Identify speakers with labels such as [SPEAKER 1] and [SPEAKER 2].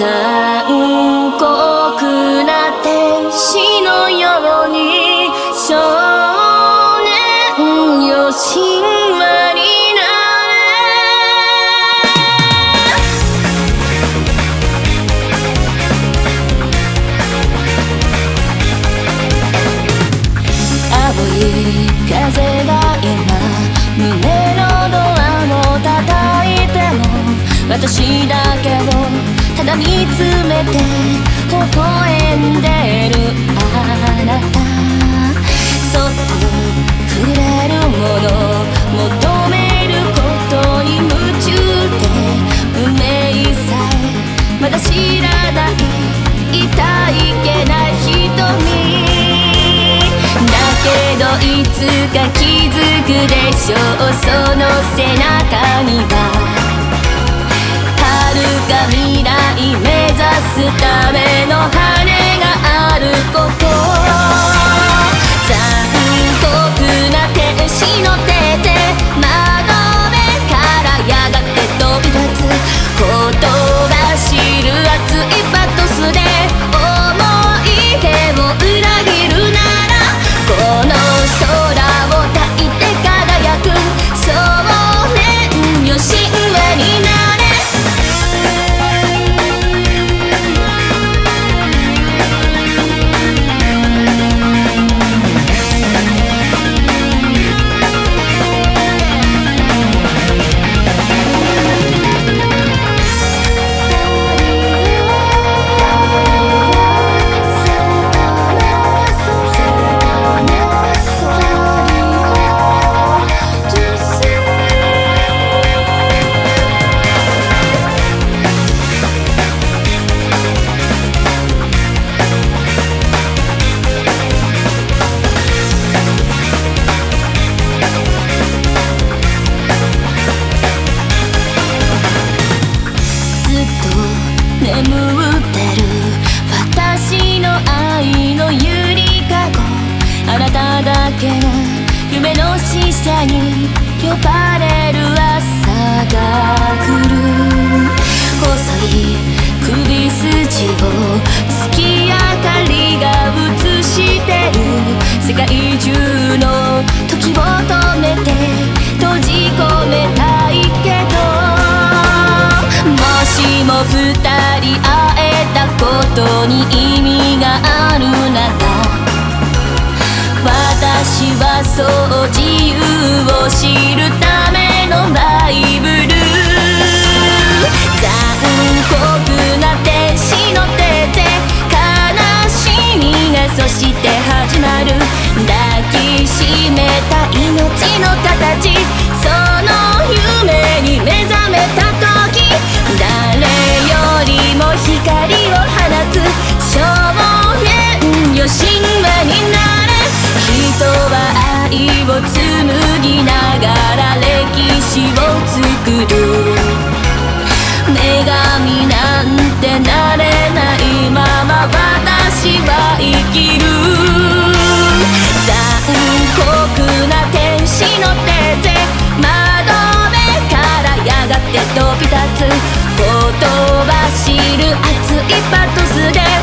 [SPEAKER 1] 残酷な天使のように少年よ神話になれ。青い風が今胸のドアを叩いても私だけをて微笑んでる。あなた。そっと触れるもの求めることに夢中で運命さえまだ知らない痛いけな瞳。だけどいつか気づくでしょう。その背中にはすためばれる朝が来る。細い首筋を月明かりが映してる。世界中の時を止めて閉じ込めたいけどもしも二人会えたことに意味があるなら私はそうを知るためのバイブル。残酷な天使の手で悲しみがそして始まる。抱きしめた命の形。作る女神なんてなれないまま私は生きる残酷な天使の手で窓辺からやがて飛び立つほとばしる熱いパトスで